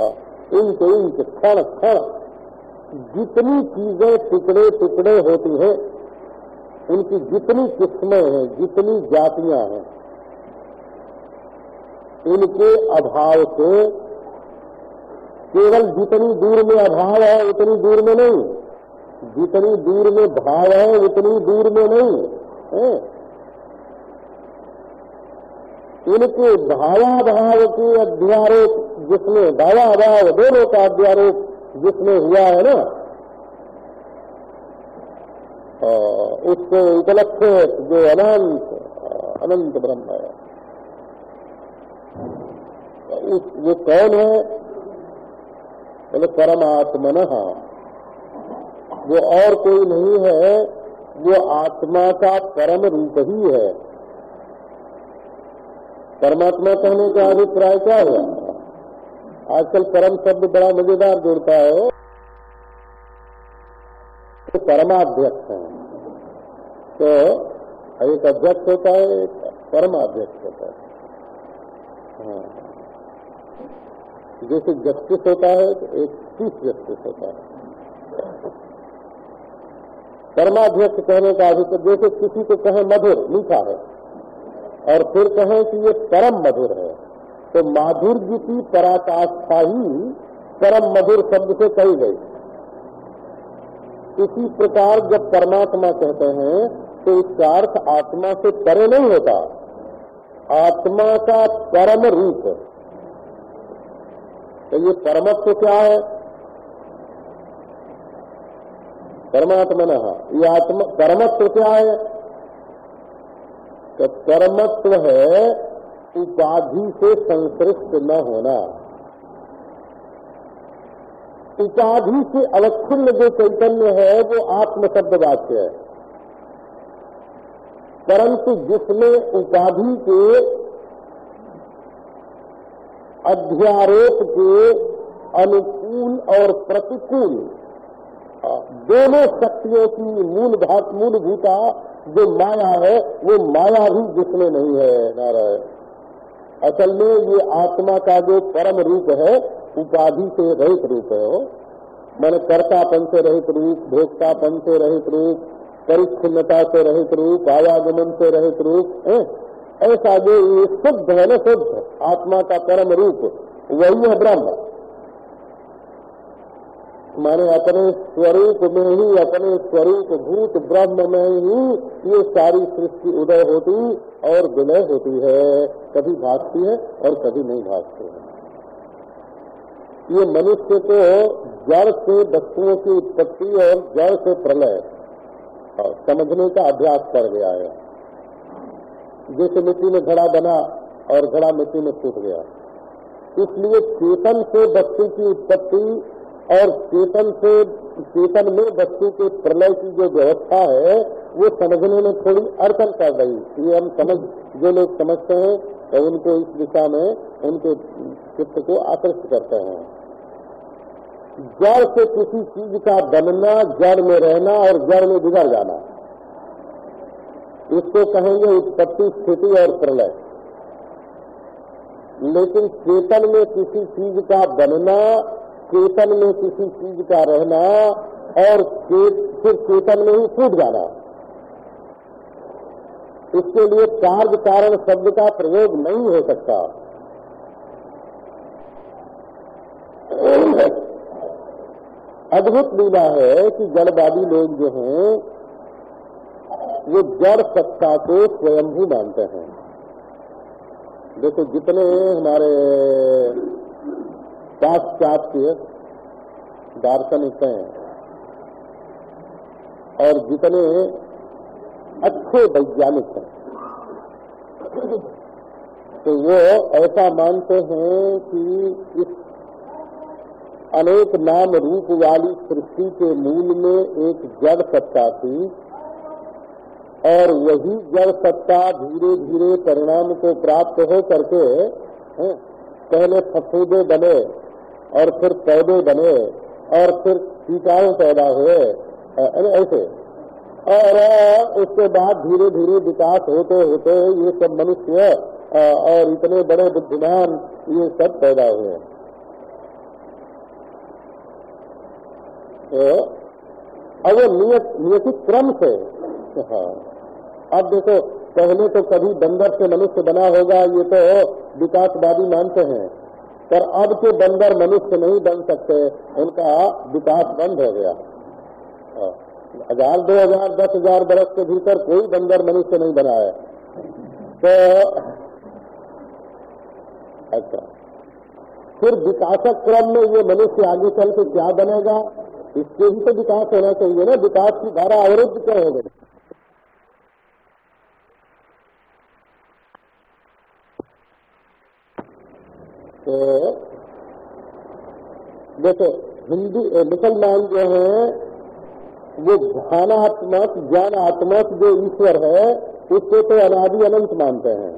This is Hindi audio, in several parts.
इंच इंच क्षण क्षण जितनी चीज़ें टुकड़े टुकड़े होती हैं, उनकी जितनी किस्में हैं, जितनी जातियाँ हैं, इनके अभाव से केवल जितनी दूर में अभाव है, उतनी दूर में नहीं। जितनी दूर में भाव है, उतनी दूर में नहीं। है? इनके भावाभाव के अध्यारोप जिसमें भावाभाव दोनों का अध्यारोप जिसमें हुआ है ना? उसको उपलक्ष जो अनंत अनंत ब्रह्म है। उस, वो कौन है? बोले, परमात्मन। वो और कोई नहीं है, वो आत्मा का परम रूप ही है। परमात्मा कहने का अभिप्राय क्या हुआ? आजकल परम शब्द बड़ा मज़ेदार जोड़ता है तो परमाध्यक्ष है। तो एक अध्यक्ष होता है, एक परमाध्यक्ष होता है। हाँ। जैसे जस्टिस होता है तो एक चीफ जस्टिस होता है। परमाध्यक्ष कहने का अभिप्राय, जैसे किसी को कहे मधुर, मीठा है, और फिर कहें कि ये परम मधुर है। तो माधुर्य की पराकाष्ठा ही परम मधुर शब्द से कही गई। इसी प्रकार जब परमात्मा कहते हैं तो इसका अर्थ आत्मा से परे नहीं होता। आत्मा का परम रूप। तो ये परमत्व क्या है? परमात्मा न ये आत्मा, परमत्व क्या है? तो परमत्व है उपाधि से संश्रिष्ट न होना। उपाधि से अवच्छिन्न जो चैतन्य है, वो आत्मशब्द वाक्य है। परंतु जिसमें उपाधि के अध्यारोप के अनुकूल और प्रतिकूल दोनों शक्तियों की मूल भात मूलभूता, जो माया है, वो माया भी जिसमें नहीं है, नारायण। असल में ये आत्मा का जो परम रूप है, उपाधि से रहित रूप है मैंने कर्तापन से रहित रूप, भोक्तापन से रहित रूप, परिच्छिन्नता से रहित रूप, आवागमन से रहित रूप ऐसा जो ये शुद्ध है ना शुद्ध, आत्मा का परम रूप, वही है ब्रह्म। माने अपने स्वरूप में ही, अपने स्वरूप भूत ब्रह्म में ही ये सारी सृष्टि उदय होती और विलय होती है। कभी भागती है और कभी नहीं भागती है। ये मनुष्य को जड़ से वस्तुओं की उत्पत्ति और जड़ से प्रलय समझने का अभ्यास कर गया है। जैसे मिट्टी में घड़ा बना और घड़ा मिट्टी में टूट गया। इसलिए चेतन से वस्तु की उत्पत्ति और चेतन से चेतन में वस्तु के प्रलय की जो व्यवस्था है, वो समझने में थोड़ी अड़चन कर रही ये हम समझ, जो लोग समझते हैं तो उनको इस दिशा में, उनके चित्त को आकर्षित करते हैं। जड़ से किसी चीज़ का बनना, जड़ में रहना और जड़ में बिगड़ जाना। इसको कहेंगे उत्पत्ति, स्थिति और प्रलय। लेकिन चेतन में किसी चीज़ का बनना चेतन में किसी चीज़ का रहना और फिर चेतन में ही फूट जाना। इसके लिए कार्य कारण शब्द का प्रयोग नहीं हो सकता। अद्भुत लीला है कि जड़वादी लोग जो हैं, वो जड़ सत्ता को स्वयं ही मानते हैं। देखो, जितने हमारे पाश्चात्य दार्शनिक हैं। और जितने अच्छे वैज्ञानिक हैं। तो वो ऐसा मानते हैं कि इस अनेक नाम रूप वाली सृष्टि के मूल में एक जड़ सत्ता थी, और वही जड़ सत्ता धीरे धीरे परिणाम को प्राप्त हो करके पहले फफूदे बने और फिर पौधे बने, और फिर कीटाणु पैदा हुए ऐसे। और उसके बाद धीरे धीरे विकास होते होते ये सब मनुष्य और इतने बड़े बुद्धिमान ये सब पैदा हुए। तो अब वो नियत, नियतित क्रम से हाँ। अब देखो, पहले तो कभी बंदर से मनुष्य बना होगा, ये तो विकासवादी मानते हैं। पर अब के बंदर मनुष्य नहीं बन सकते, उनका विकास बंद हो गया। हज़ार, दो हज़ार, दस हज़ार बरस के भीतर कोई बंदर मनुष्य नहीं बना है। तो अच्छा। फिर विकासक क्रम में ये मनुष्य आगे चल के क्या बनेगा? इसके भी तो विकास होना चाहिए ना। विकास की धारा अवरुद्ध क्या हो गई तो देखो, हिंदू मुसलमान जो है, वो ध्यानात्मक ज्ञानात्मक जो ईश्वर है, उसको तो अनादि अनंत मानते हैं।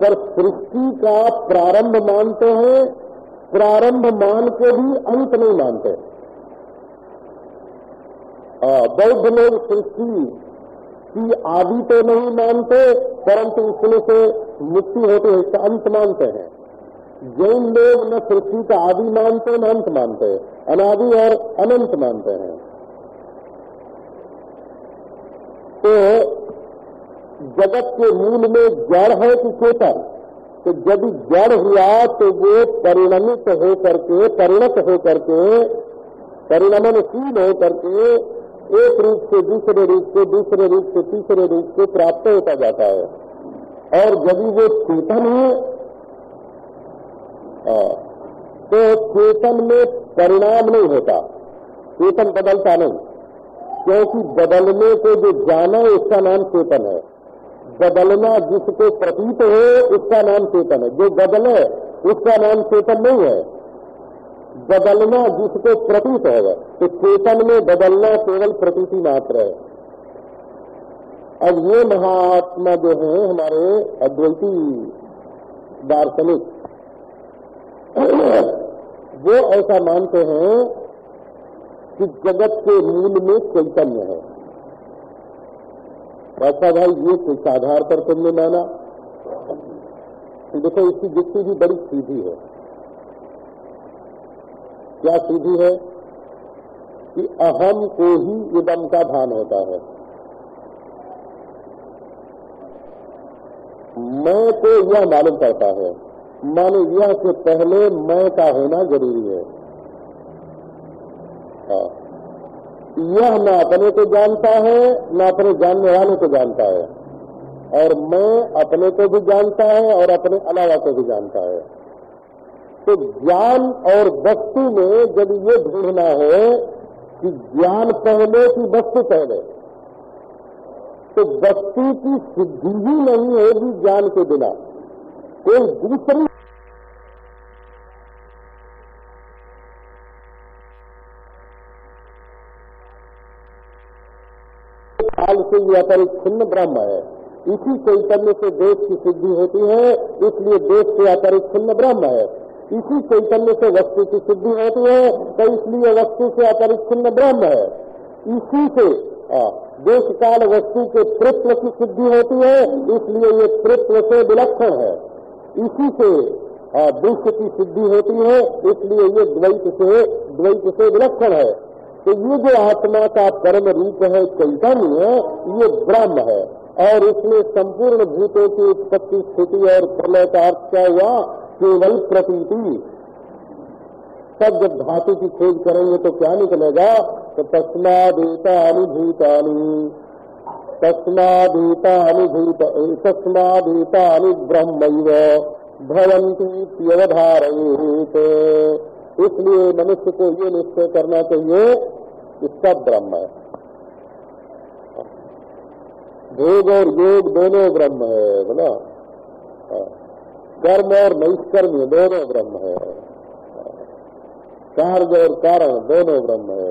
पर सृष्टि का प्रारंभ मानते हैं, प्रारंभ मान के भी अंत नहीं मानते। बौद्ध लोग सृष्टि की आदि तो नहीं मानते, परंतु उसमें से मुक्ति होते है अंत मानते हैं। जैन लोग न सृष्टि का आदि मानते न अंत मानते अनादि और अनंत मानते हैं। तो जगत के मूल में जड़ है कि चेतन तो जब जड़ हुआ तो वो परिणमित हो करके परिणत हो करके परिणमनशील हो करके एक रूप से दूसरे रूप से, दूसरे रूप से, तीसरे रूप से प्राप्त होता जाता है। और जब वो चेतन है तो चेतन में परिणाम नहीं होता। चेतन बदलता नहीं। क्योंकि बदलने को जो जाना है उसका नाम चेतन है। बदलना जिसको प्रतीत हो, उसका नाम चेतन है। जो बदले, उसका नाम चेतन नहीं है। बदलना जिसको प्रतीत है तो चेतन में बदलना केवल प्रतीति मात्र है। अब ये महात्मा जो है, हमारे अद्वैती दार्शनिक वो ऐसा मानते हैं कि जगत के मूल में चैतन्य है। अच्छा भाई, ये किस आधार पर तुमने माना। देखो, इसकी युक्ति भी बड़ी सीधी है। क्या सीधी है? कि अहम को ही इदम का भान होता है। मैं को यह मालूम पड़ता है मानो यह से पहले मैं का होना ज़रूरी है। हाँ। यह न अपने को जानता है न अपने जानने वाले को जानता है। और मैं अपने को भी जानता है और अपने अलावा को भी जानता है। तो ज्ञान और वस्तु में जब ये ढूंढना है कि ज्ञान पहले की वस्तु पहले तो वस्तु की सिद्धि ही नहीं होगी ज्ञान के बिना। कोई दूसरी काल से यह अपरिच्छिन्न ब्रह्म है, इसी चैतन्य से देश की सिद्धि होती है, इसलिए देश से अपरिच्छिन्न ब्रह्म है, इसी चैतन्य से वस्तु की सिद्धि होती है तो इसलिए वस्तु से अपरिच्छिन्न ब्रह्म है, इसी से देश काल वस्तु के तृत्व की सिद्धि होती है, इसलिए ये तृत्व से विलक्षण है। इसी से दृश्य की सिद्धि होती है, इसलिए ये द्वैत से द्वैत से विलक्षण है। तो ये जो आत्मा का परम रूप है, चैतन्य ये ब्रह्म है। और इसमें संपूर्ण भूतों की उत्पत्ति, स्थिति और प्रलय का अर्थ क्या हुआ? केवल प्रतीति। सब जब धातु की खोज करेंगे तो क्या निकलेगा? तो तस्मादेता अनुभूतानी तस्मादेता अनुभूत तस्मादेता अनुब्रह्म भवंती इसलिए मनुष्य को ये निश्चय करना चाहिए कि सब ब्रह्म है। भोग और योग दोनों ब्रह्म है बोला कर्म और नैष्कर्म दोनों ब्रह्म है। कार्य और कारण दोनों ब्रह्म है।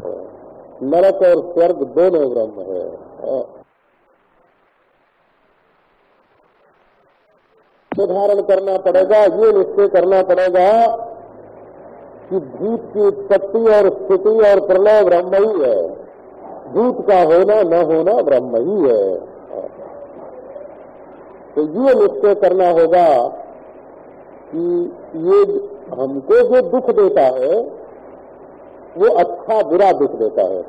नरक और स्वर्ग दोनों ब्रह्म है। निर्धारण करना पड़ेगा, ये निश्चय करना पड़ेगा कि भूत की उत्पत्ति और स्थिति और प्रलय ब्रह्म ही। है भूत का होना, न होना ब्रह्म ही है। तो ये निश्चय करना होगा कि ये हमको जो दुख देता है, वो अच्छा बुरा दुख देता है।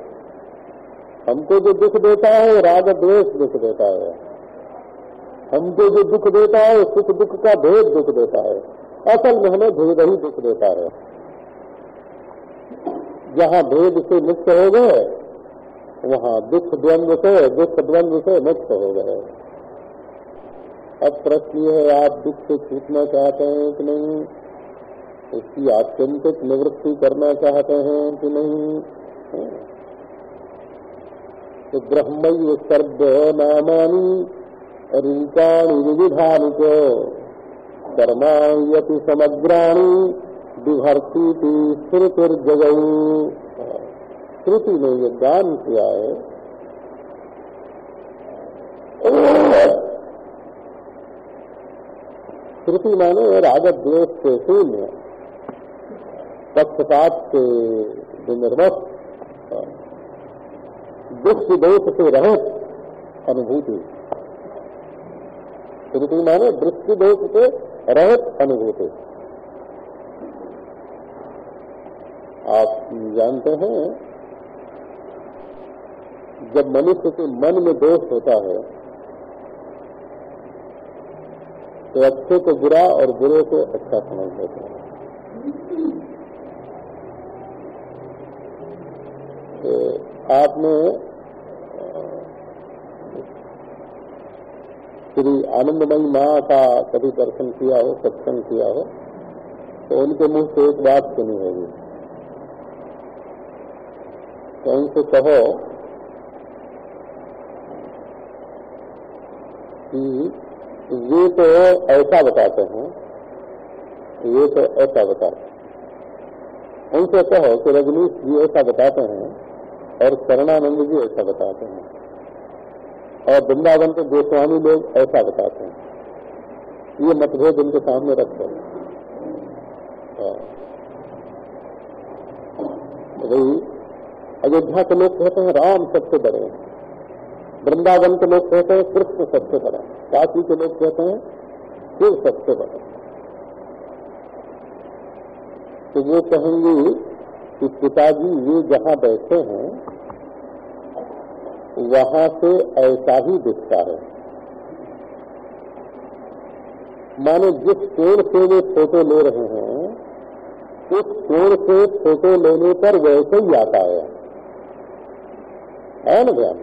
हमको जो दुख देता है, राग, द्वेष दुख देता है। हमको जो दुख देता है, सुख दुख का भेद दुख देता है। असल में हमें भेद ही दुख देता है। जहाँ भेद से मुक्त हो गए, वहाँ दुख द्वंद्व से, दुख द्वंद्व से मुक्त हो गए। अब प्रश्न ये है, आप दुख से छूटना चाहते हैं कि नहीं? उसकी आत्यंतिक निवृत्ति करना चाहते हैं कि नहीं? तो ब्रह्म सर्व नामानी रूपाणी विविधानि च कर्माण्यपि समग्राणी विभर्ती थी श्रुतिर्जगऊ श्रुति ने ये ज्ञान किया है, श्रुति माने राजद द्वेष से शून्य। पक्षपात से विनिर्मत। दुख दोष से रहित अनुभूति। श्रुति माने दृष्टि दोष से रहित अनुभूति। आप जानते हैं, जब मनुष्य के मन में दोष होता है तो अच्छे को बुरा और बुरे को अच्छा समझ लेते हैं। तो आपने श्री आनंदमयी माँ का कभी दर्शन किया हो, सत्संग किया हो तो उनके मुँह से एक बात सुनी होगी। तो उनसे कहो कि ये तो ऐसा बताते हैं, ये तो ऐसा बताते हैं। उनसे कहो कि रजनीश जी ऐसा बताते हैं और शरणानंद जी ऐसा बताते हैं। और वृंदावन के गोस्वामी लोग ऐसा बताते हैं। ये मतभेद उनके सामने रखते हैं। हाँ। भाई अयोध्या के लोग कहते हैं, राम सबसे बड़े हैं। वृंदावन के लोग कहते हैं, कृष्ण सबसे बड़ा काशी के लोग कहते हैं, शिव सबसे बड़ा तो वो कहेंगे कि पिताजी, ये जहाँ बैठे हैं वहाँ से ऐसा ही दिखता है। माने जिस कोण से वे फ़ोटो ले रहे हैं, उस कोण से फ़ोटो लेने पर वैसे ही आता है। है ना ज्ञान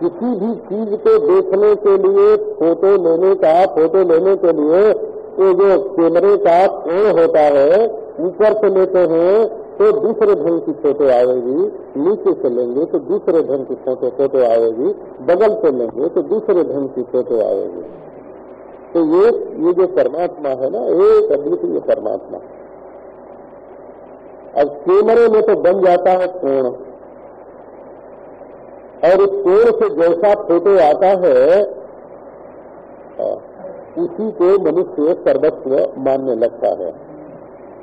किसी भी चीज़ को देखने के लिए, फ़ोटो लेने का, फ़ोटो लेने के लिए तो जो कैमरे का कोण होता है, ऊपर से लेते हैं तो दूसरे ढंग की फ़ोटो आएगी, नीचे से लेंगे तो दूसरे ढंग की फ़ोटो फ़ोटो आएगी, बगल से लेंगे तो दूसरे ढंग की फ़ोटो आएगी। तो ये ये जो परमात्मा है ना, एक अद्वितीय परमात्मा। अब कैमरे में तो बन जाता है कोण। और उस कोण से जैसा फ़ोटो आता है, उसी को मनुष्य सर्वस्व मानने लगता है।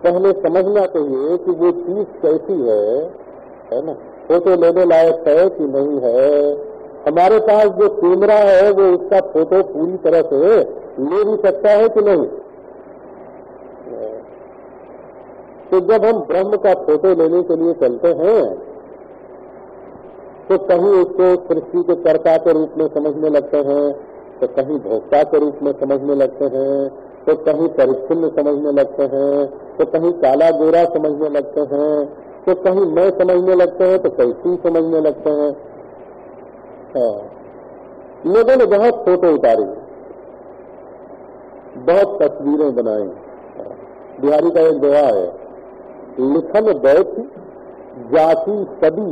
पहले समझना चाहिए कि वो चीज़ कैसी है है ना? फ़ोटो लेने लायक है कि नहीं है? हमारे पास जो कैमरा है, वो उसका फ़ोटो पूरी तरह से ले भी सकता है कि नहीं? तो जब हम ब्रह्म का फ़ोटो लेने के लिए चलते हैं तो कहीं उसको सृष्टि के कर्ता के रूप में समझने लगते हैं तो कहीं भोक्ता के रूप में समझने लगते हैं तो कहीं परिच्छिन्न समझने लगते हैं तो कहीं काला गोरा समझने लगते हैं तो कहीं मैं समझने लगते हैं तो कैसी समझने लगते हैं। हाँ। लोगों ने बहुत फ़ोटो उतारी, बहुत तस्वीरें बनाई। बिहारी का एक दोहा है, लिखन बैठ जाति सदी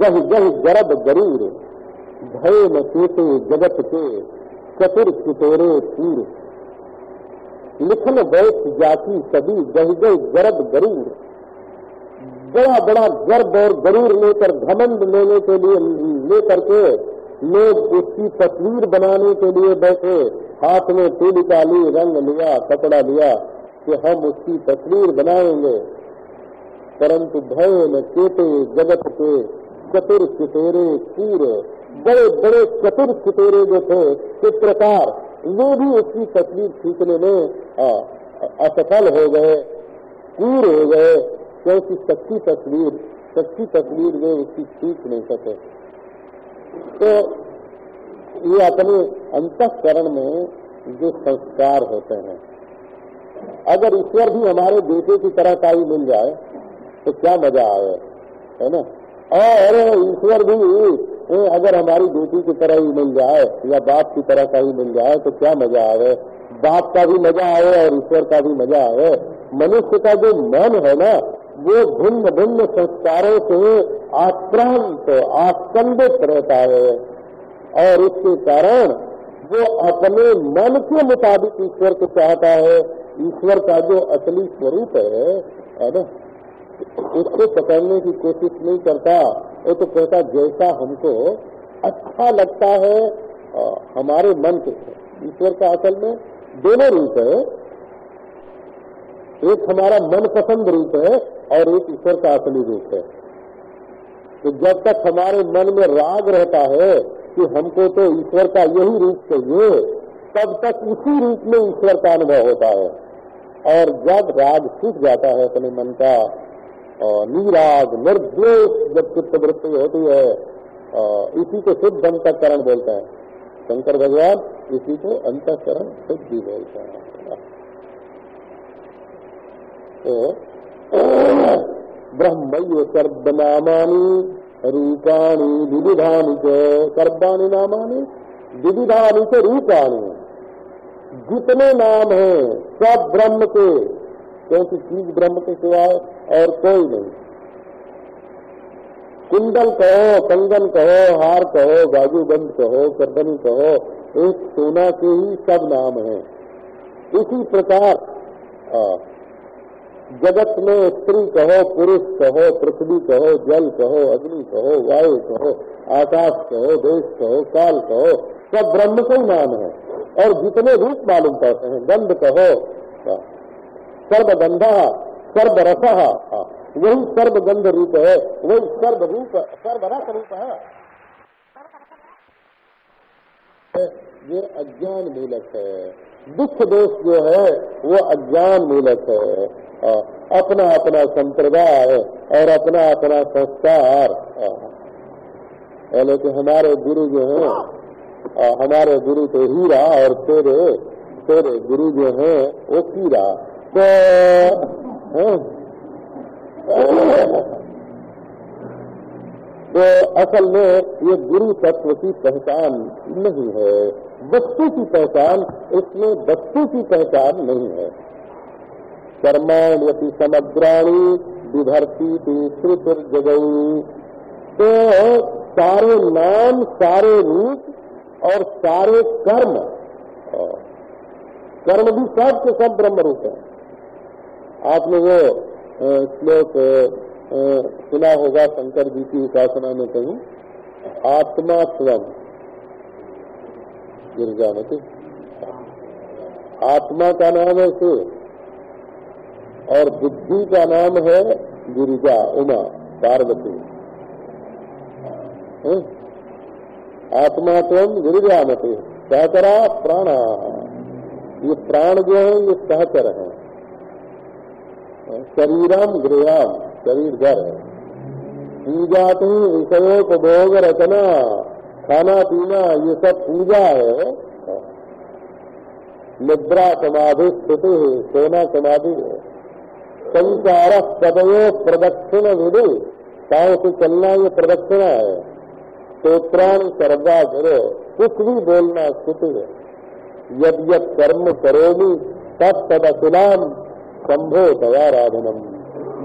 गह गह गरब गरूर भय केते जगत के, चतुर चितोरे पूर्व लिखन बैठ जाति सभी गह गह गरब गरूर। बड़ा बड़ा गर्भ और गरूर लेकर घमंड लेने के लिए, लेकर के लोग उसकी तस्वीर बनाने के लिए बैठे। हाथ में पीलिका ली, रंग लिया, कपड़ा लिया कि हम उसकी तस्वीर बनाएँगे। परंतु भय न केते जगत के चतुर चितेरे पूर, बड़े बड़े चतुर चितेरे जो थे चित्रकार वो भी उसकी तस्वीर खींचने में असफल हो गए कूर हो गए क्योंकि सच्ची तस्वीर सच्ची तस्वीर वे उसकी खींच नहीं सके। तो ये अपने अंतकरण में जो संस्कार होते हैं, अगर ईश्वर भी हमारे बेटे की तरह का ही मिल जाए तो क्या मज़ा आए, है ना? और ईश्वर भी अगर हमारी बेटी की तरह ही मिल जाए या बाप की तरह का ही मिल जाए तो क्या मज़ा आवे? बाप का भी मज़ा आवे और ईश्वर का भी मज़ा आवे। मनुष्य का जो मन है ना, वो भिन्न भिन्न संस्कारों से आक्रांत, आस्कंदित रहता है। और इसके कारण वो अपने मन के मुताबिक ईश्वर को चाहता है। ईश्वर का जो असली स्वरूप है ना? उसको पकड़ने की कोशिश नहीं करता वो तो कहता जैसा हमको अच्छा लगता है आ, हमारे मन को ईश्वर का असल में दोनों रूप है। एक हमारा मन पसंद रूप है और एक ईश्वर का असली रूप है। तो जब तक हमारे मन में राग रहता है कि हमको तो ईश्वर का यही रूप चाहिए तब तक उसी रूप में ईश्वर का अनुभव होता है। और जब राग छूट जाता है अपने मन का निराग, निर्द्वेष जब चित्त वृत्ति होती है इसी को शुद्ध अंतकरण बोलते हैं। शंकर भगवान इसी को अंतकरण शुद्धि बोलते हैं। तो ब्रह्म सर्वनामानी, रूपाणी विविधानी च, सर्वाणी नामानी विविधानी च रूपाणी। जितने नाम हैं, सब ब्रह्म के क्योंकि चीज़ ब्रह्म के सिवाय और कोई नहीं। कुंडल कहो, कंगन कहो, हार कहो, बाजूबंद कहो करदनी कहो, एक सोना के ही सब नाम है। इसी प्रकार जगत में स्त्री कहो, पुरुष कहो, पृथ्वी कहो, जल कहो, अग्नि कहो, वायु कहो, आकाश कहो, देश कहो, काल कहो, सब ब्रह्म का ही नाम है। और जितने रूप मालूम पड़ते हैं, गंध कहो सर्वगंधा, सर्वरस। वही सर्वगंध रूप है, वही सर्व रूप सर्वरस रूप है। ये अज्ञान मूलक है। दुख दोष जो है, वो अज्ञान मूलक है। अपना अपना संप्रदाय और अपना अपना संस्कार। पहले तो हमारे गुरु जो है, हमारे गुरु तो हीरा और तेरे तेरे गुरु जो है, वो कीरा। तो तो असल में ये गुरु तत्व की पहचान नहीं है। वस्तु की पहचान, इसमें वस्तु की पहचान नहीं है। कर्माण यदि समग्राणी विभर्ती थी श्रुतिर जगई तो सारे नाम, सारे रूप और सारे कर्म कर्म भी सब के सब ब्रह्म रूप है। आपने वो श्लोक सुना होगा शंकर जी की उपासना में कहीं। आत्मा स्वम गिरजामती। आत्मा का नाम है शिव। और बुद्धि का नाम है गिरिजा, उमा, पार्वती। आत्मा स्वम गिरिजामती। सहचरा प्राण। ये प्राण जो है, ये सहचर है। शरीरम गृहम, शरीर घर। है पूजा विषयोपभोग रचना खाना पीना, ये सब पूजा है। निद्रा समाधि स्थिति है सोना समाधि है। संचार पदयो प्रदक्षिण विधि पाँव से चलना ये प्रदक्षिणा है। स्त्रोत्राण सर्वा करो, कुछ भी बोलना स्थिति है। यद यद कर्म करोगी तब तद अखिलाम संभो दयाराधनम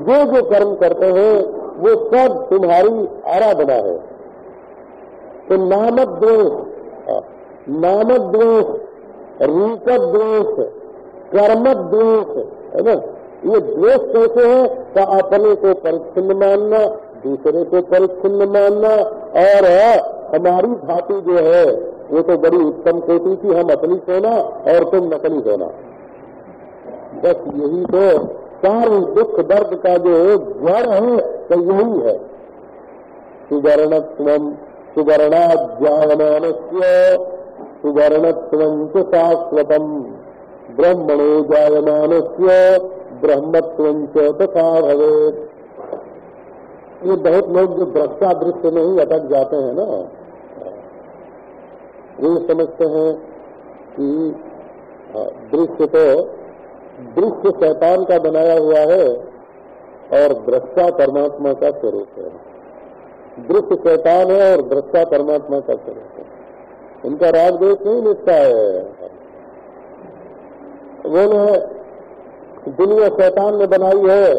जो जो कर्म करते हैं, वो सब तुम्हारी आराधना है। तो नामक द्वेष नामक द्वेष रूप द्वेष, कर्मक द्वेष, है ना? ये द्वेष कैसे है? तो अपने को परिच्छिन्न मानना, दूसरे को परिच्छिन्न मानना, और हमारी धातु जो है, वो तो बड़ी उत्तम कोटि की हम अपनी सोना और तुम नकली सोना। बस यही तो सारे दुख दर्द का जो जड़ है तो यही है। सुवर्णत्व सुवर्णाध्यायमान सुवर्णत्व शाश्वतम। ब्रह्मणो जायमान ब्रह्मत्व तथा भवेत। ये बहुत लोग जो दृष्टा दृश्य में ही अटक जाते हैं ना वो समझते हैं कि दृश्य तो दृश्य शैतान का बनाया हुआ है और दृष्टा परमात्मा का स्वरूप है। दृश्य शैतान है और दृष्टा परमात्मा का स्वरूप है। उनका राग देश नहीं मिलता है। बोले दुनिया शैतान ने बनाई है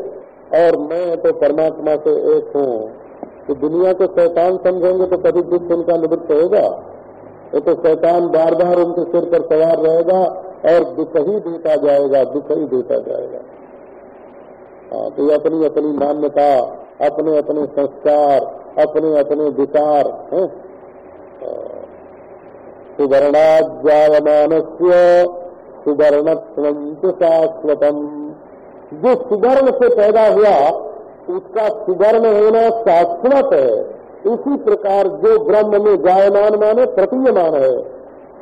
और मैं तो परमात्मा से एक हूँ। तो दुनिया को शैतान समझेंगे तो कभी दुख उनका निवृत्त होगा। ये तो शैतान बार बार उनके सिर पर सवार रहेगा और दुख ही देता जाएगा दुख ही देता जाएगा। हाँ तो अपनी अपनी मान्यता अपने अपने संस्कार अपने अपने विचार है? सुवर्णाध्यायमान से सुवर्ण शाश्वतम। जो सुवर्ण से पैदा हुआ उसका सुवर्ण होना शाश्वत है। इसी प्रकार जो ब्रह्म में जायमान माने प्रतीयमान है।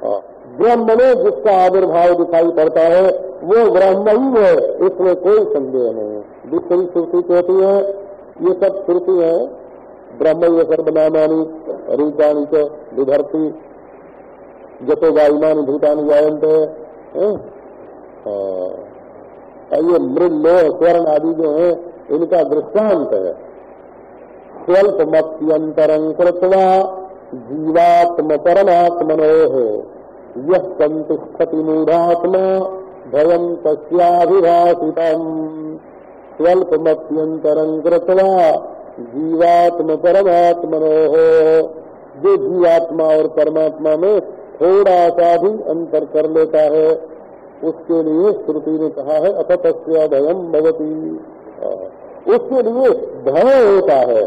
हाँ, ब्रह्म में जिसका आविर्भाव दिखाई पड़ता है, वो ब्रह्म ही है, इसमें कोई संदेह नहीं है। दूसरी श्रुति कहती है, ये सब श्रुति है ब्रह्म ये सर्वनामानी रूपाणी च विभर्ती जतो वायुमानी भूतानी जायंत है? ये मृद लोह, स्वर्ण आदि जो है, इनका दृष्टांत है। स्वल्प मत्यंतरं कृत्वा जीवात्म परमात्मनो यह संतुष्टि मूढ़ात्मा भयम तस्याभिभाषित स्वल्पमत्यंतरं कृत्वा जीवात्म परमात्मनो जो जीवात्मा और परमात्मा में थोड़ा सा भी अंतर कर लेता है, उसके लिए श्रुति ने कहा है अथ तस्या भयम भवती उसके लिए भय होता है।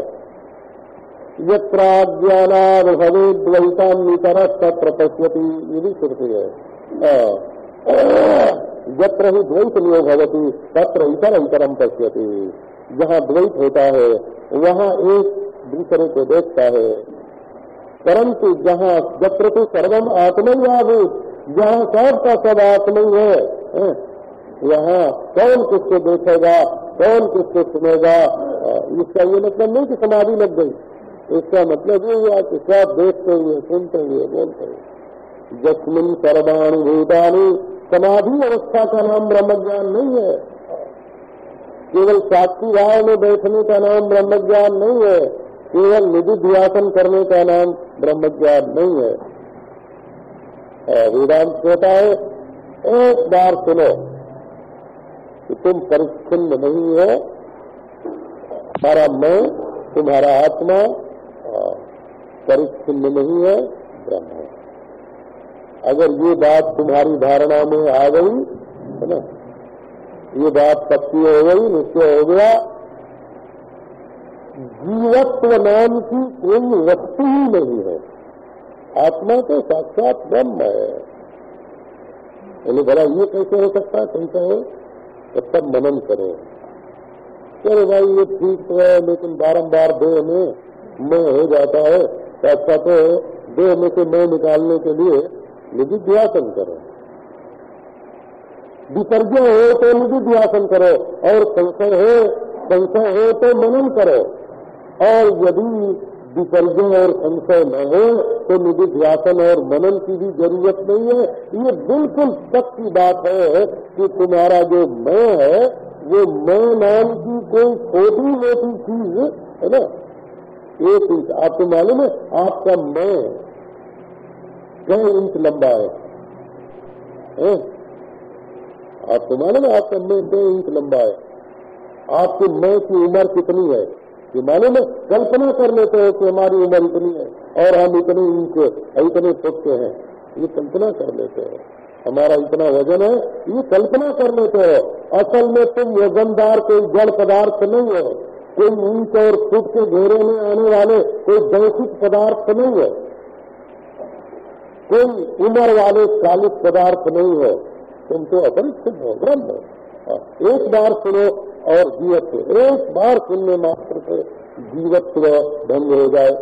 यज्ञानाद भवे द्वैतान्वितर तत्र श्रुति है। यत्र ही द्वैत नियो भवती, तत्र इतर इतरम पश्यति। जहाँ द्वैत होता है, वहाँ एक दूसरे को देखता है। परंतु जहाँ जत्र तो सर्वम आत्मयाभूत जहाँ सब का सब आत्मा है यहाँ कौन किसको देखेगा, कौन किसको सुनेगा इसका ये मतलब नहीं कि समाधि लग गई। इसका मतलब ये हुआ कि सब देखते हुए, सुनते हुए, बोलते हुए। जस्मिन सर्वाणी भूतानी, समाधि अवस्था का नाम ब्रह्म ज्ञान नहीं है। केवल साक्षी भाव में बैठने का नाम ब्रह्म ज्ञान नहीं है, केवल निधि ध्यासन करने का नाम ब्रह्म ज्ञान नहीं है। वेदांत कहता है, एक बार सुनो कि तुम परिच्छिन्न नहीं हो हमारा मैं, तुम्हारा आत्मा परिच्छिन्न नहीं है, ब्रह्म है। अगर ये बात तुम्हारी धारणा में आ गई, है ना, ये बात पक्की हो गई, निश्चय हो गया, जीवत्व नाम की कोई वस्तु ही नहीं है। आत्मा तो साक्षात ब्रह्म है। बोले बड़ा ये कैसे हो सकता है? कैसे हो तो सब मनन करो। चलो भाई, ये ठीक तो है, लेकिन बारम्बार देह में मैं हो जाता है अच्छा तो देह में से मैं निकालने के लिए निधिध्यासन करो। विसर्जन हो तो निधिध्यासन करो, और संशय हो संशय हो तो मनन करो। और यदि विसर्जन और संशय न हो तो निधि निधिध्यासन और मनन की भी ज़रूरत नहीं है। ये बिल्कुल सच्ची बात है कि तुम्हारा जो मैं है, वो मैं नाम की कोई छोटी मोटी चीज़ है ना? एक इंच आपको मालूम है, आपका मैं कई इंच लंबा है? आपको मालूम है, आपका मैं दो इंच लंबा है। आपके मैं की उम्र कितनी है? ये मालूम है, कल्पना कर लेते हैं कि हमारी उम्र इतनी है और हम इतने इंच इतने फुट हैं। ये कल्पना कर लेते हो। हमारा इतना वज़न है, ये कल्पना कर लेते हो। असल में तुम वजनदार कोई जड़ पदार्थ नहीं हो। कोई ईंट और फुट के घेरे में आने वाले कोई दैसिक पदार्थ नहीं है। कोई उम्र वाले चालित पदार्थ नहीं है। तुम तो अपरिचित हो ब्रह्म हाँ, एक बार सुनो और जीवत्व एक बार सुनने मात्र से जीवत्व भंग हो जाए।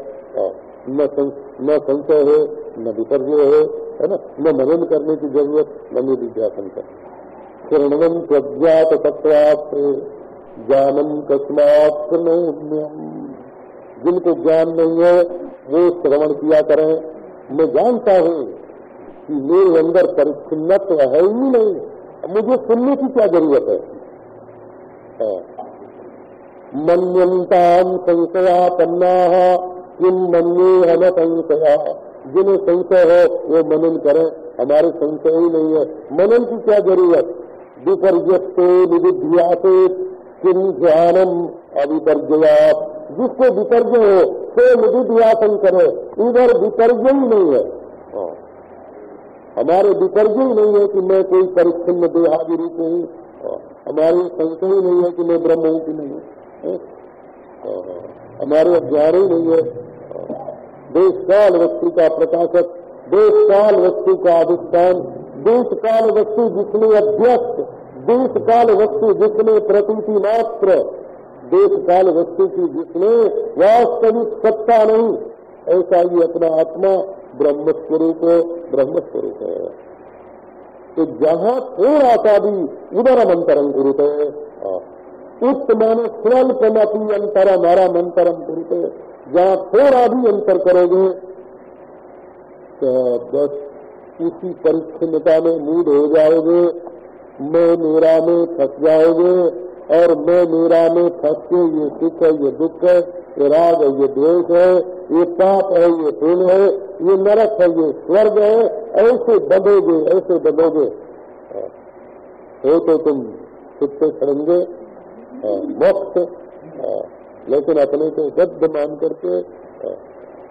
न संशय हो न विपर्य हो है ना? न मनन करने की ज़रूरत न निधिध्यासन करने किरणवन प्रज्ञात तत्वात जानम कस्मात्म्यम जिनको ज्ञान नहीं है, वो श्रवण किया करें। मैं जानता हूँ कि मेरे अंदर परिच्छिन्नत्व है ही नहीं। मुझे सुनने की क्या ज़रूरत है? मनता मन्यंताम संशया पन्ना किम मन्ये हन संशया। जिन्हें संशय है, वो मनन करें। हमारे संशय ही नहीं है। मनन की क्या ज़रूरत? विपर्यस्तो निविध्यासे किम ध्यानम अविपर्जयात जिसको विपर्जय हो तो निविध्यासन करे। इधर विपर्जय ही नहीं है। हाँ। हमारे विपर्जय ही नहीं है कि मैं कोई परिच्छिन्न देहादि रूप हूँ। हाँ। हमारे संशय ही नहीं है कि मैं ब्रह्म हूँ कि नहीं। हाँ। हमारे अज्ञान ही नहीं है। देश काल वस्तु का प्रकाशक देश काल वस्तु का अधिष्ठान देश काल वस्तु जिसमें अध्यक्ष देश काल वस्तु जिसमें प्रतीति मात्र देश काल वस्तु की जिसमें वास्तविक सत्ता नहीं, ऐसा ही अपना आत्मा ब्रह्म स्वरूप ब्रह्म स्वरूप है। तो जहाँ थोड़ा सा भी उदर मंतरम गुरुते उक्त माने स्वल्पमपी अंतर हमारा मंतरम गुरुते, जहाँ थोड़ा भी अंतर करोगे तो बस उसी परिच्छिन्नता में मूड हो जाओगे। मैं मेरा में फंस जाओगे और मैं मेरा में फंस के ये सुख है, ये दुख है, ये राग है, ये द्वेष है, ये पाप है, ये पुण्य है, ये नरक है, ये स्वर्ग है, ऐसे बदोगे ऐसे बदोगे हो तो तुम खुद से मोक्ष लेकिन अपने को गद्द मान करके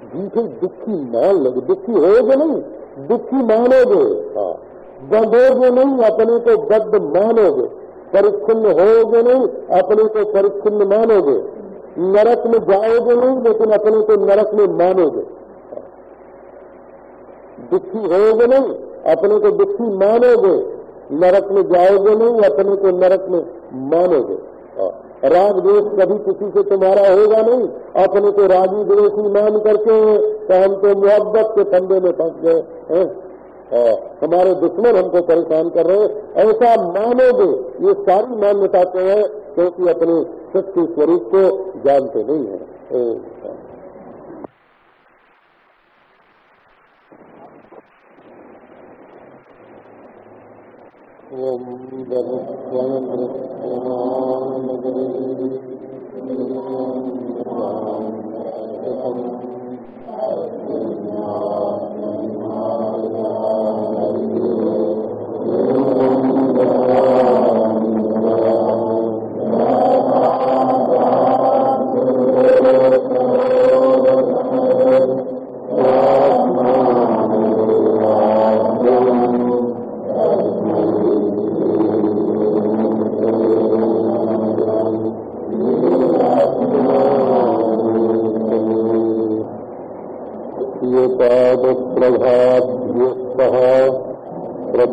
झूठे दुखी मान लोगे। दुखी होगे नहीं, दुखी मानोगे। हाँ। बंधोगे नहीं, अपने को गद्द मानोगे। परिच्छिन्न होगे नहीं, अपने को परिच्छिन्न मानोगे। नरक में जाओगे नहीं, लेकिन अपने को नरक में मानोगे। दुखी होगे नहीं, अपने को दुखी मानोगे। नरक में जाओगे नहीं, अपने को नरक में मानोगे। राग द्वेष कभी किसी से तुम्हारा होगा नहीं, अपने को रागी द्वेषी मान करके तो हम तो मोहब्बत के फंदे में फंस गए हमारे दुश्मन हमको परेशान कर रहे हैं। ऐसा मानोगे, ये सारी मान्यता तो है, क्योंकि अपने सत्य स्वरूप को जानते नहीं है।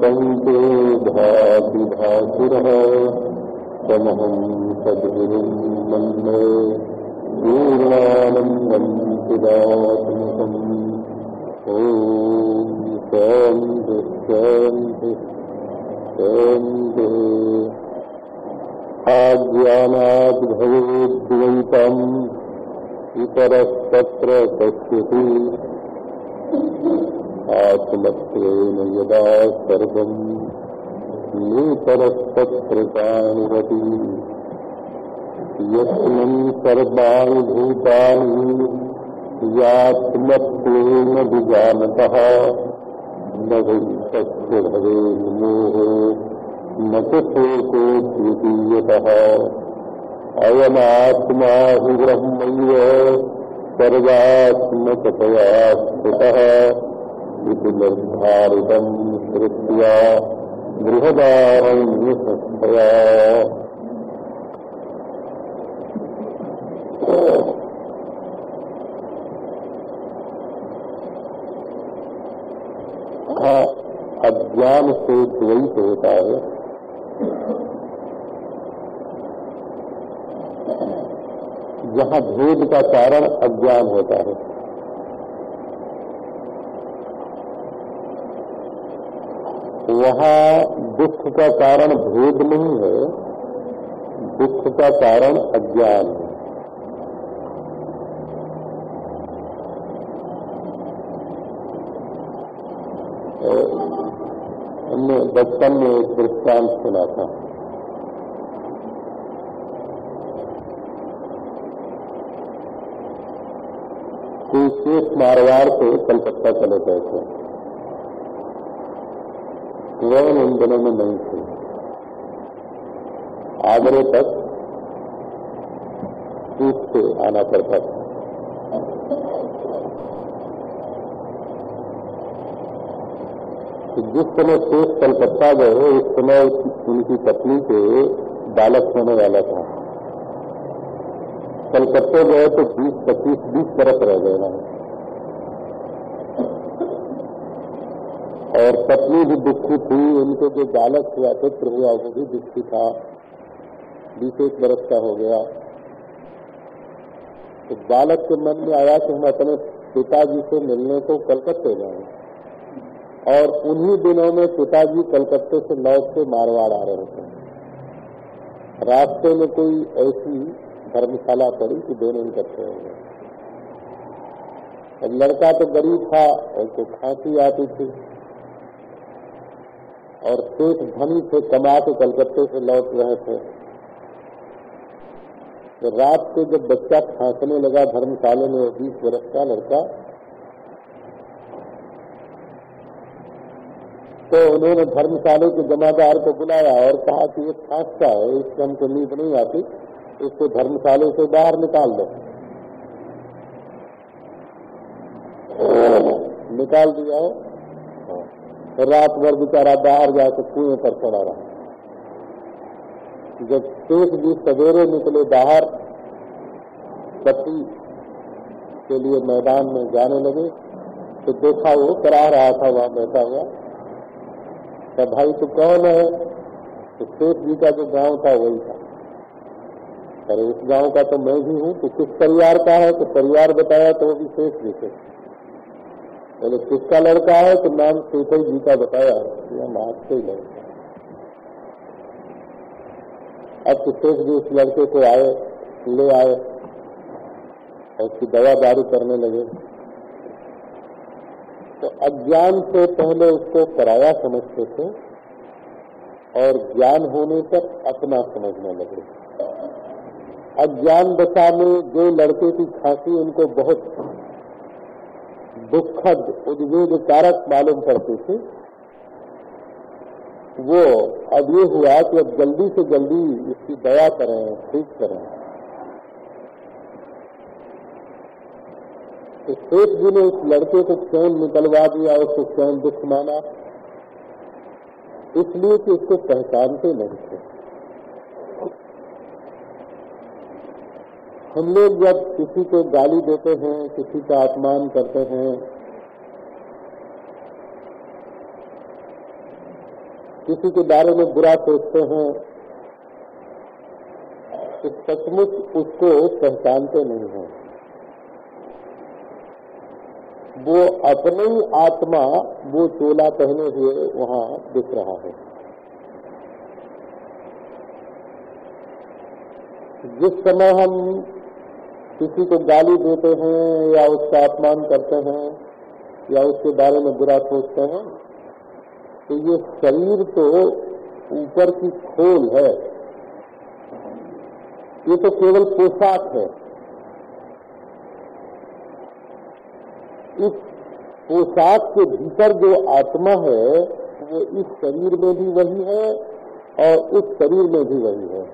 संतो भाति भासुरः समहं सद्गुरुं मन्ये पूर्णानन्दं सुदात्मकम् ॐ शान्ति शान्ति शान्ति। आज्ञानात् भवेद्वैतम् ओम परस्तत्प्रकानिरति यस्मिन् सर्वाणि भूतानि न शोको द्वितीयतः। अयमात्मा हि ब्रह्मैव सर्वात्मकतया इति निर्धारितम् श्रुत्या बृहदारण्यसत्तया अज्ञान से द्वैत होता है जहाँ भेद का कारण अज्ञान होता है। दुख का कारण भेद नहीं है, दुख का कारण अज्ञान है। हमने बचपन में एक दृष्टांत सुना था। शेष मारवाड़ से कलकत्ता चले गए थे। वह उन दिनों में नहीं थे। आगरे तक सूट से आना पड़ता था। जिस समय शेष कलकत्ता गए, उस समय उनकी पत्नी के बालक होने वाला था। कलकत्ते गए तो बीस, पच्चीस, बीस बरस रह गए वहाँ और पत्नी भी दुखी थी, उनको जो बालक हुआ, पुत्र हुआ, वो भी दुखी था। बीस एक बरस का हो गया। तो बालक के मन में आया कि हम अपने पिताजी से मिलने को कलकत्ते जाएँ। और उन्हीं दिनों में पिताजी कलकत्ते से लौट के मारवाड़ आ रहे थे। रास्ते में कोई ऐसी धर्मशाला पड़ी कि दोनों इकट्ठे हो गए। लड़का तो गरीब था, और को खांसी आती थी। और शेख धनी से कमा के कलकत्ते से लौट रहे थे। तो रात को जब बच्चा फांसने लगा धर्मशाले में, बीस वर्ष का लड़का तो उन्होंने धर्मशाले के जमादार को बुलाया और कहा कि ये फांसता है, इससे हमको नींद नहीं आती, इसको धर्मशाले से बाहर निकाल दो। निकाल दिया है। रात भर बेचारा बाहर जाकर कुएँ पर पड़ा रहा। जब शेख जी सवेरे निकले बाहर, पति के लिए मैदान में जाने लगे तो देखा वो करा रहा था, वहाँ बैठा हुआ। तो भाई तो कौन है? तो शेख जी का जो गाँव था, वही था। अरे, उस गाँव का तो मैं भी हूँ तो किस परिवार का है? तो परिवार बताया तो वो भी शेख जी थे बोले, किसका लड़का है? तो नाम शेखर जी का बताया कि हम आपसे ही लड़का अब तो शेख जी उस लड़के को आए, ले आए, और उसकी दवा दारू करने लगे। तो अज्ञान से पहले उसको पराया समझते थे, और ज्ञान होने पर अपना समझने लगे। अज्ञान दशा में जो लड़के की खांसी उनको बहुत दुखद उद्वेग कारक मालूम पड़ती थी। वो अब ये हुआ कि अब जल्दी से जल्दी इसकी दया करें, ठीक करें। तो जी ने उस लड़के को क्यों निकलवा दिया, उसको क्यों दुख माना, इसलिए कि उसको पहचानते नहीं थे। हम लोग जब किसी को गाली देते हैं, किसी का अपमान करते हैं, किसी के बारे में बुरा सोचते हैं तो सचमुच उसको पहचानते नहीं हैं। वो अपनी आत्मा, वो चोला पहने हुए वहाँ दिख रहा है। जिस समय हम किसी को गाली देते हैं या उसका अपमान करते हैं या उसके बारे में बुरा सोचते हैं तो ये शरीर तो ऊपर की खोल है। ये तो केवल पोशाक है। इस पोशाक के भीतर जो आत्मा है, वो इस शरीर में भी वही है और उस शरीर में भी वही है।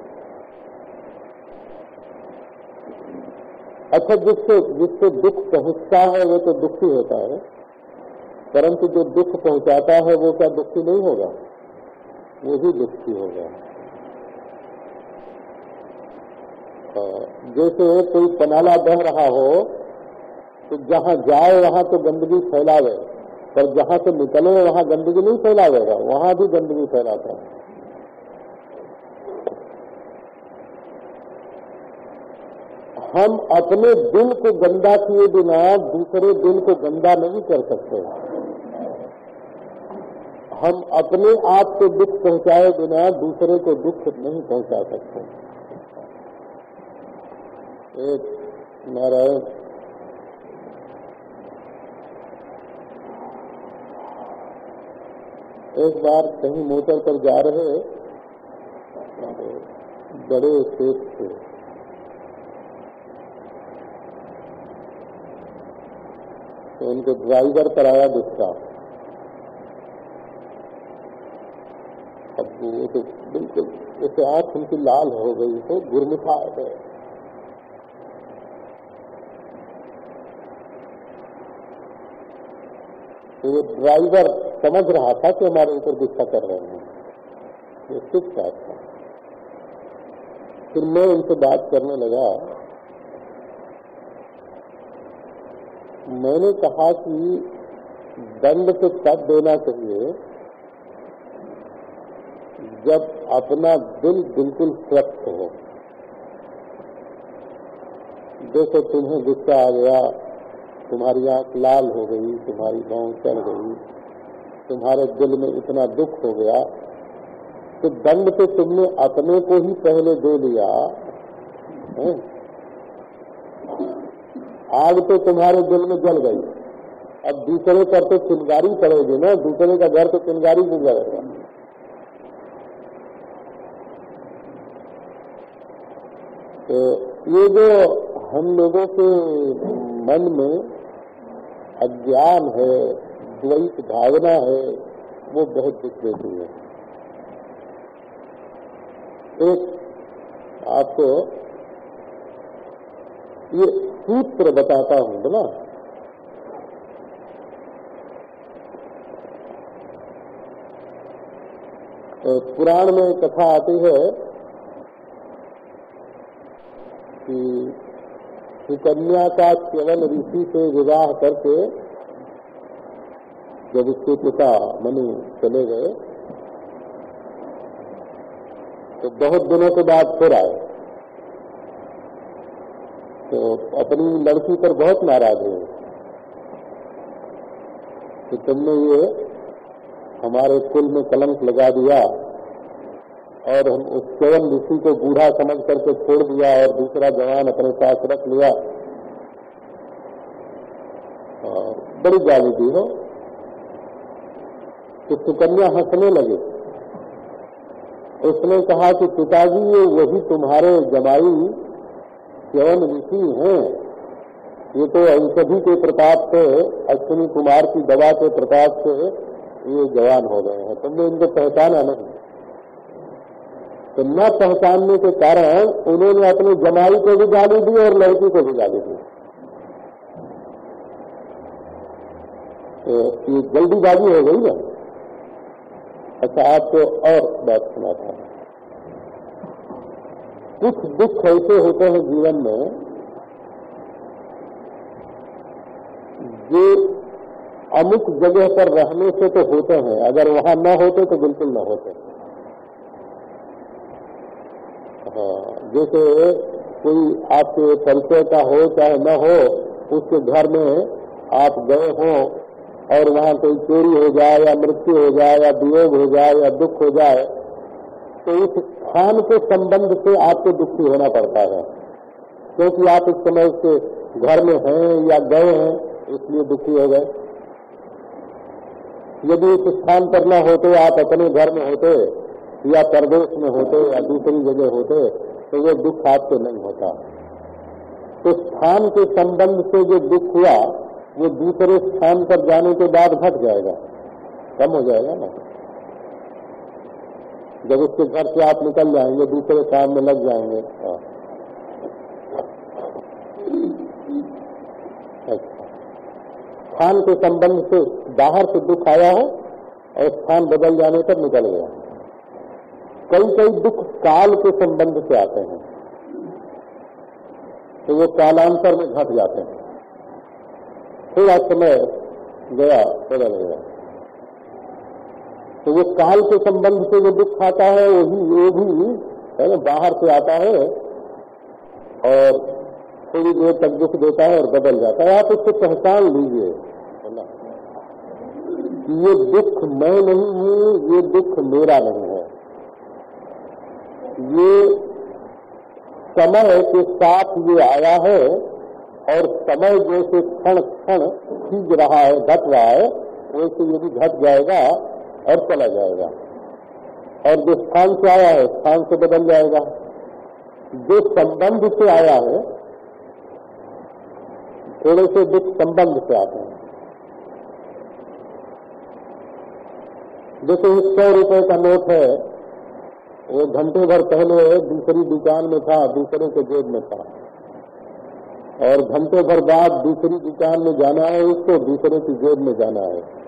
अच्छा जिससे जिससे दुख पहुँचता है, वो तो दुखी होता है। परंतु जो दुख पहुंचाता है, वो क्या दुखी नहीं होगा? वो भी दुखी होगा। जैसे कोई पनाला बह रहा हो तो जहाँ जाए, वहाँ तो गंदगी फैलावे। पर जहाँ से निकले, वहाँ गंदगी नहीं फैलावेगा। वहाँ भी गंदगी फैलाता है। हम अपने दिल को गंदा किए बिना दूसरे दिल को गंदा नहीं कर सकते। हम अपने आप को दुख पहुँचाए बिना दूसरे को दुख नहीं पहुँचा सकते। एक नारायण। एक बार कहीं मोटर पर जा रहे, बड़े खेत थे। तो उनके ड्राइवर आया गुस्सा। अब वो तो बिल्कुल उसे आँख उनकी लाल हो गई तो गुरमुखा गए तो वो ड्राइवर समझ रहा था कि हमारे ऊपर गुस्सा कर रहे हैं। ये चुप था। फिर मैं उनसे बात करने लगा मैंने कहा कि दंड से कब देना चाहिए जब अपना दिल बिल्कुल स्वस्थ हो देखो तुम्हें गुस्सा आ गया, तुम्हारी आँख लाल हो गई, तुम्हारी गाँव चढ़ गई, तुम्हारे दिल में इतना दुख हो गया तो दंड पे तुमने अपने को ही पहले दे लिया है? आग तो तुम्हारे दिल में जल गई। अब दूसरे पर तो चिंगारी पड़ेगी ना, दूसरे का घर तो चिंगारी गुजरेगा तो ये जो हम लोगों के मन में अज्ञान है, द्वैत भावना है, वो बहुत दुख देती है। एक आपको ये सूत्र बताता हूँ ना? तो पुराण में कथा आती है कि सुकन्या का केवल ऋषि से विवाह करके जब उसके पिता मनु चले गए तो बहुत दिनों के बाद फिर आए। तो अपनी लड़की पर बहुत नाराज़ हुए। कि तुमने ये हमारे कुल में कलंक लगा दिया और हम उस केवल ऋषि को बूढ़ा समझ करके छोड़ दिया और दूसरा जवान अपने पास रख लिया। और बड़ी गाली दी हो। तो सुकन्या हंसने लगे। उसने कहा कि पिताजी, ये वही तुम्हारे जमाई केवल ऋषि हैं। ये तो औषधि के प्रताप से, अश्विनी कुमार की दवा के प्रताप से ये जवान हो गए हैं। तुमने इनको पहचाना नहीं। तो न पहचानने के कारण उन्होंने अपने जमाई को भी गाली दी और लड़की को भी गाली दी। तो ये जल्दीबाजी हो गई ना? अच्छा आपको और बात सुनाता हूँ। कुछ दुख ऐसे होते हैं जीवन में, जो अमुक जगह पर रहने से तो होते हैं, अगर वहाँ न होते तो बिल्कुल न होते। हाँ जैसे कोई आपके परिचय का हो, चाहे न हो, उसके घर में आप गए हो और वहाँ कोई चोरी हो जाए या मृत्यु हो जाए या वियोग हो जाए या दुख हो जाए तो उस स्थान के संबंध से आपको दुखी होना पड़ता है। क्योंकि आप इस समय उसके घर में हैं या गए हैं, इसलिए दुखी हो गए। यदि उस स्थान पर न होते, आप अपने घर में होते, या प्रदेश में होते, या दूसरी जगह होते तो वो दुख आपको नहीं होता। तो स्थान के संबंध से जो दुख हुआ, वो दूसरे स्थान पर जाने के बाद घट जाएगा। कम हो जाएगा ना? जब उसके घर से आप निकल जाएँगे, दूसरे काम में लग जाएँगे। हाँ। अच्छा। स्थान के संबंध से बाहर से दुख आया है और स्थान बदल जाने पर निकल गया है। कई कई दुख काल के संबंध से आते हैं। तो वो कालांतर में घट जाते हैं। थोड़ा समय गया, बदल गया। तो वो काल के संबंध से जो दुख आता है वही वो भी, है ना, बाहर से आता है और थोड़ी देर तक दुख देता है और बदल जाता है। आप उसको पहचान लीजिए ये दुख मैं नहीं हूँ, ये दुख मेरा नहीं है। ये समय के साथ ये आया है और समय जैसे क्षण क्षण खींच रहा है घट रहा है, वैसे यदि घट जाएगा और चला जाएगा। और जो स्थान से आया है, स्थान से बदल जाएगा। जो संबंध से आया है, थोड़े से दुख संबंध से आते हैं। जैसे एक सौ रुपए का नोट है, वो घंटे भर पहले दूसरी दुकान में था, दूसरे के जेब में था। और घंटे भर बाद दूसरी दुकान में जाना है, उसको दूसरे की जेब में जाना है।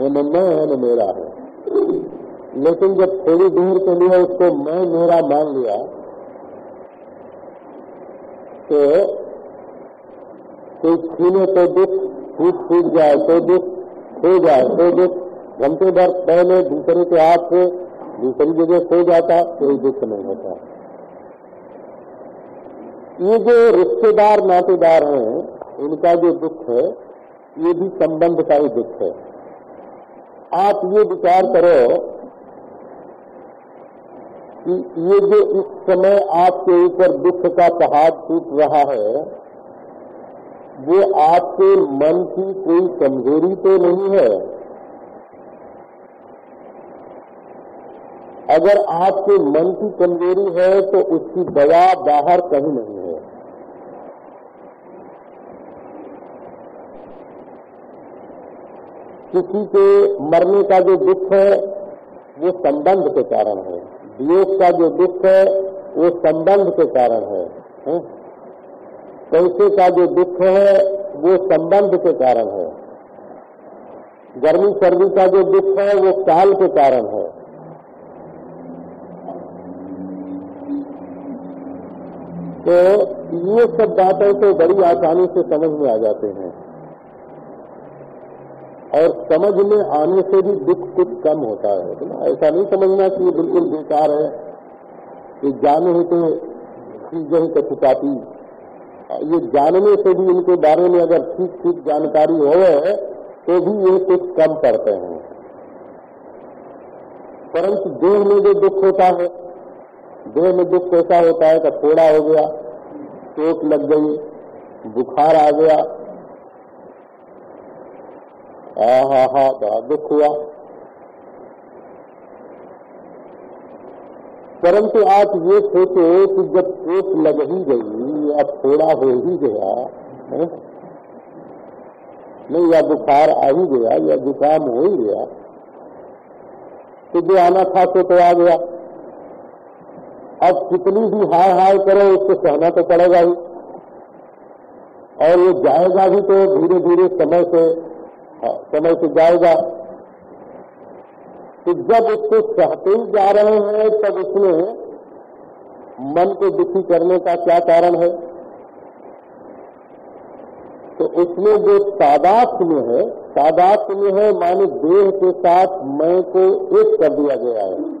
वो न मैं है न मेरा है। लेकिन जब थोड़ी देर के लिए उसको मैं, मेरा मान लिया तो कोई छीने तो दुख, फूट फूट जाए तो दुख, खो जाए तो दुख। घंटे भर पहले दूसरे के हाथ से, दूसरी जगह खो जाता, कोई दुख नहीं होता। ये जो रिश्तेदार, नातेदार हैं, उनका जो दुख है, ये भी संबंध का ही दुख है। आप ये विचार करो कि ये जो इस समय आपके ऊपर दुख का पहाड़ टूट रहा है वो आपके मन की कोई कमज़ोरी तो नहीं है? अगर आपके मन की कमज़ोरी है तो उसकी दवा बाहर कहीं नहीं है। किसी के मरने का जो दुख है, वो संबंध के कारण है। वियोग का जो दुख है, वो संबंध के कारण है? पैसे का जो दुख है, वो संबंध के कारण है। गर्मी सर्दी का जो दुख है, वो काल के कारण है। तो ये सब बातें तो बड़ी आसानी से समझ में आ जाते हैं। और समझ में आने से भी दुख कुछ कम होता है। तो ऐसा नहीं समझना कि ये बिल्कुल बेकार है कि जाने ही तो चीज़ें ही कछुपाती ये जानने से भी इनके बारे में अगर ठीक ठीक जानकारी हो तो भी ये कुछ कम पड़ते हैं। परंतु देह में जो दुख होता है, देह में दुख कैसा होता है? कि थोड़ा हो गया, चोट लग गई, बुखार आ गया हा हा बड़ा दुख हुआ। परंतु आप ये सोचो कि जब चोट लग ही गई अब थोड़ा हो ही गया है? नहीं या बुखार आ ही गया या जुकाम हो ही गया तो जो आना था तो, तो आ गया। अब कितनी भी हाय हाय करो उसको सहना तो पड़ेगा ही। और ये जाएगा भी तो धीरे धीरे समय से समय से जाएगा। तो जब उसको सहते ही जा रहे हैं, तब उसमें मन को दुखी करने का क्या कारण है? तो उसमें जो तादात्म्य है तादात्म्य है माने देह के साथ मैं को एक कर दिया गया है।